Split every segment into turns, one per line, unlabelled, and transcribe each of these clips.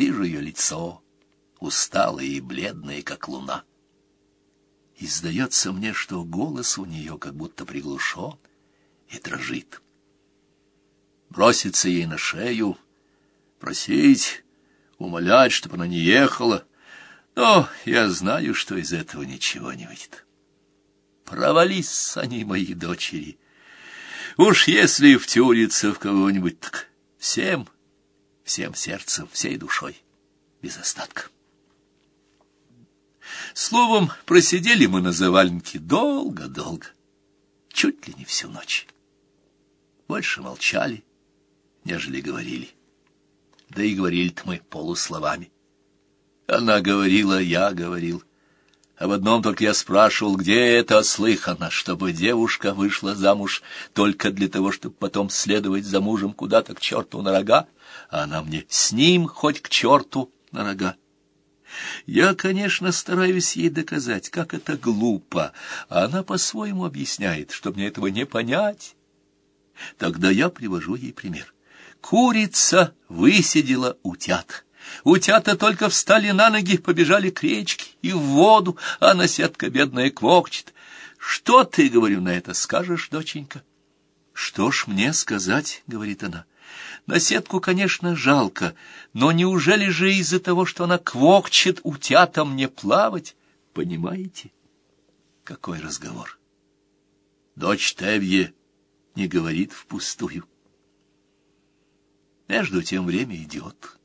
вижу ее лицо, усталое и бледное, как луна. И сдается мне, что голос у нее как будто приглушен и дрожит. Броситься ей на шею, просить, умолять, чтобы она не ехала. Но я знаю, что из этого ничего не выйдет. Провались они, мои дочери. Уж если втюриться в кого-нибудь, так всем, всем сердцем, всей душой, без остатка. Словом, просидели мы на заваленке долго-долго, чуть ли не всю ночь. Больше молчали, нежели говорили. Да и говорили-то мы полусловами. Она говорила, я говорил. Об одном только я спрашивал, где это слыхано, чтобы девушка вышла замуж только для того, чтобы потом следовать за мужем куда-то к черту на рога, а она мне с ним хоть к черту на рога. Я, конечно, стараюсь ей доказать, как это глупо, а она по-своему объясняет, что мне этого не понять. Тогда я привожу ей пример. Курица высидела утят. Утята только встали на ноги, побежали к речке и в воду, а наседка бедная квокчет. Что ты, говорю, на это скажешь, доченька? Что ж мне сказать, говорит она. Наседку, конечно, жалко, но неужели же из-за того, что она квокчет, утятам не плавать? Понимаете? Какой разговор? Дочь Тевье не говорит впустую. Между тем время идет.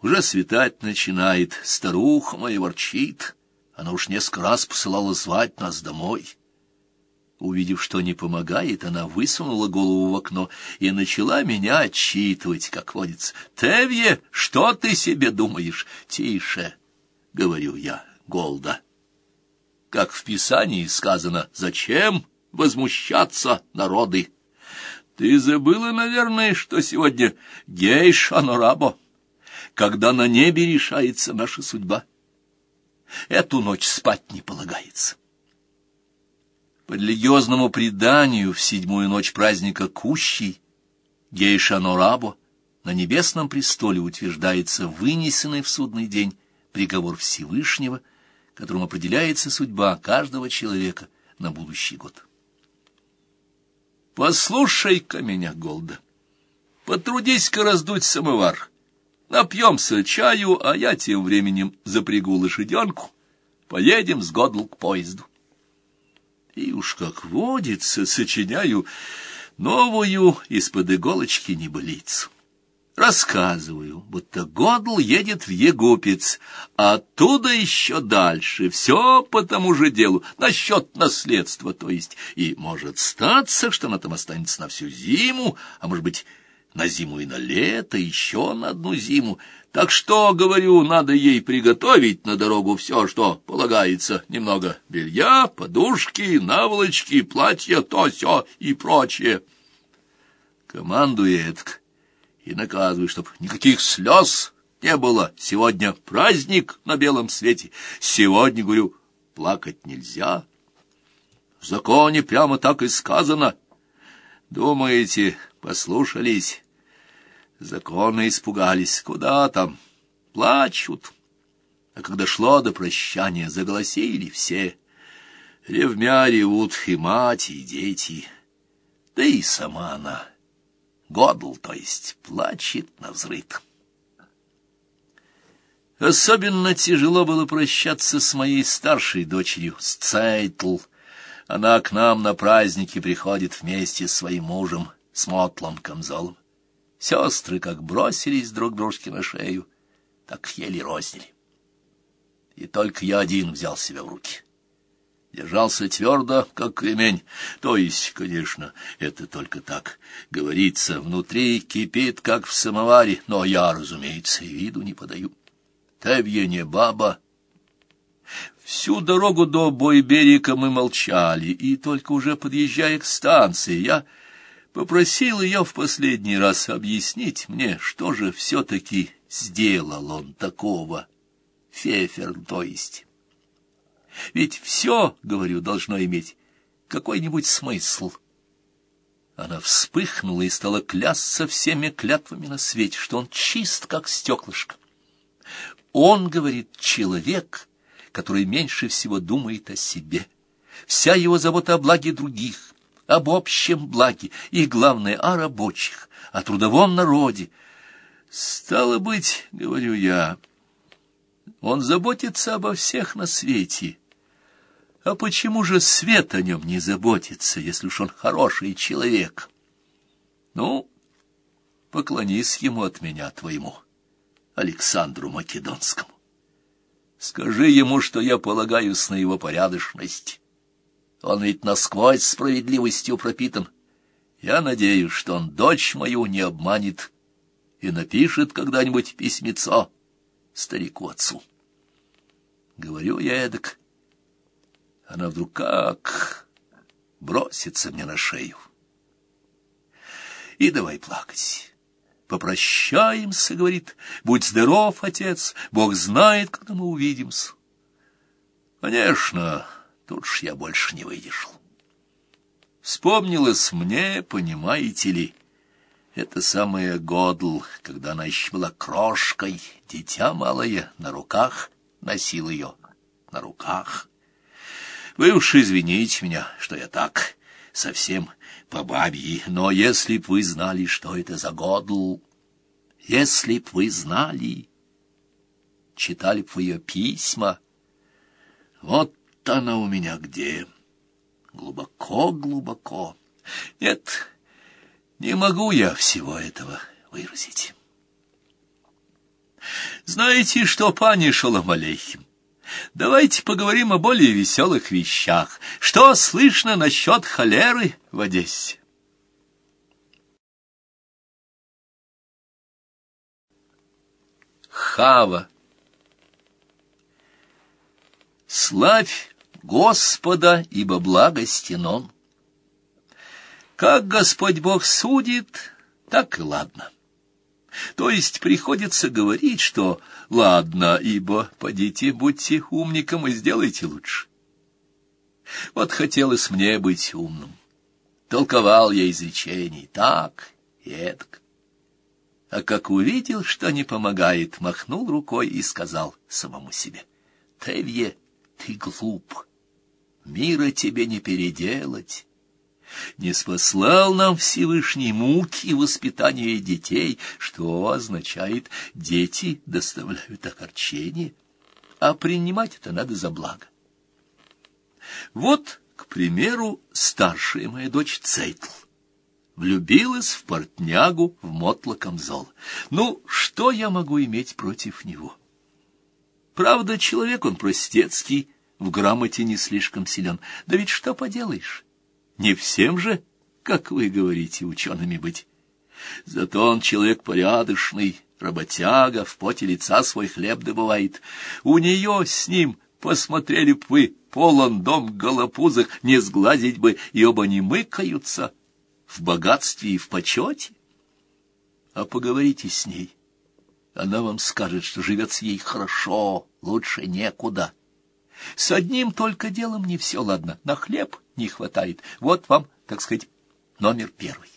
Уже светать начинает, старуха моя ворчит. Она уж несколько раз посылала звать нас домой. Увидев, что не помогает, она высунула голову в окно и начала меня отчитывать, как водится. «Тевье, что ты себе думаешь?» «Тише», — говорю я, Голда. Как в Писании сказано, «Зачем возмущаться народы?» Ты забыла, наверное, что сегодня гейш анорабо, когда на небе решается наша судьба. Эту ночь спать не полагается. По религиозному преданию в седьмую ночь праздника Кущей Гейшанорабо на небесном престоле утверждается вынесенный в судный день приговор Всевышнего, которым определяется судьба каждого человека на будущий год. Послушай-ка меня, Голда, потрудись-ка раздуть самовар. Напьемся чаю, а я тем временем запрягу лошаденку, поедем с Годл к поезду. И уж как водится, сочиняю новую из-под иголочки небылицу. Рассказываю, будто Годл едет в Егупец, а оттуда еще дальше, все по тому же делу, насчет наследства, то есть, и может статься, что она там останется на всю зиму, а может быть, на зиму и на лето, еще на одну зиму, так что, говорю, надо ей приготовить на дорогу все, что полагается. Немного белья, подушки, наволочки, платья, то все и прочее. Командует и наказывает, чтоб никаких слез не было. Сегодня праздник на белом свете. Сегодня, говорю, плакать нельзя. В законе прямо так и сказано. Думаете, послушались? Законы испугались. Куда там? Плачут. А когда шло до прощания, заголосили все. Ревмя ревут и мать, и дети. Да и сама она, Годл, то есть, плачет на взрыв. Особенно тяжело было прощаться с моей старшей дочерью, с Цейтл. Она к нам на праздники приходит вместе с своим мужем, с Мотлом Камзолом. Сестры как бросились друг дружке на шею, так еле рознили. И только я один взял себя в руки. Держался твердо, как кремень. То есть, конечно, это только так. Говорится, внутри кипит, как в самоваре, но я, разумеется, и виду не подаю. Тевье не баба. Всю дорогу до Бойберика мы молчали, и только уже подъезжая к станции, я попросил ее в последний раз объяснить мне, что же все-таки сделал он такого, Фефер, то есть. Ведь все, говорю, должно иметь какой-нибудь смысл. Она вспыхнула и стала клясться всеми клятвами на свете, что он чист, как стеклышко. Он, говорит, человек, который меньше всего думает о себе. Вся его забота о благе других, об общем благе и, главное, о рабочих, о трудовом народе. Стало быть, говорю я, он заботится обо всех на свете, а почему же свет о нем не заботится, если уж он хороший человек? Ну, поклонись ему от меня твоему, Александру Македонскому. Скажи ему, что я полагаюсь на его порядочность. Он ведь насквозь справедливостью пропитан. Я надеюсь, что он дочь мою не обманет и напишет когда-нибудь письмецо старику-отцу. Говорю я эдак, она вдруг как бросится мне на шею. И давай плакать. Попрощаемся, говорит, будь здоров, отец, Бог знает, когда мы увидимся. Конечно, тут ж я больше не выдержал. Вспомнилось мне, понимаете ли, это самое Годл, когда она еще была крошкой, дитя малое, на руках носил ее, на руках. Вы уж извините меня, что я так, совсем по бабьи, но если б вы знали, что это за Годл, если б вы знали, читали б вы ее письма, вот она у меня где, глубоко-глубоко. Нет, не могу я всего этого выразить. Знаете что, пани Шалом Алейхим, Давайте поговорим о более веселых вещах. Что слышно насчет холеры в Одессе? Хава Славь Господа, ибо благостен Он. Как Господь Бог судит, так и ладно. То есть приходится говорить, что ладно, ибо подите, будьте умником и сделайте лучше. Вот хотелось мне быть умным. Толковал я изречений так и эдак. А как увидел, что не помогает, махнул рукой и сказал самому себе, «Тевье, ты глуп, мира тебе не переделать». Не спаслал нам Всевышний муки воспитания детей, что означает «дети доставляют огорчение», а принимать это надо за благо. Вот, к примеру, старшая моя дочь Цейтл влюбилась в портнягу в мотло камзол. Ну, что я могу иметь против него? Правда, человек он простецкий, в грамоте не слишком силен. Да ведь что поделаешь? Не всем же, как вы говорите, учеными быть. Зато он человек порядочный, работяга, в поте лица свой хлеб добывает. У нее с ним, посмотрели б вы, полон дом голопузых, не сглазить бы, и оба не мыкаются в богатстве и в почете. А поговорите с ней. Она вам скажет, что живется ей хорошо, лучше некуда. С одним только делом не все ладно. На хлеб не хватает. Вот вам, так сказать, номер первый.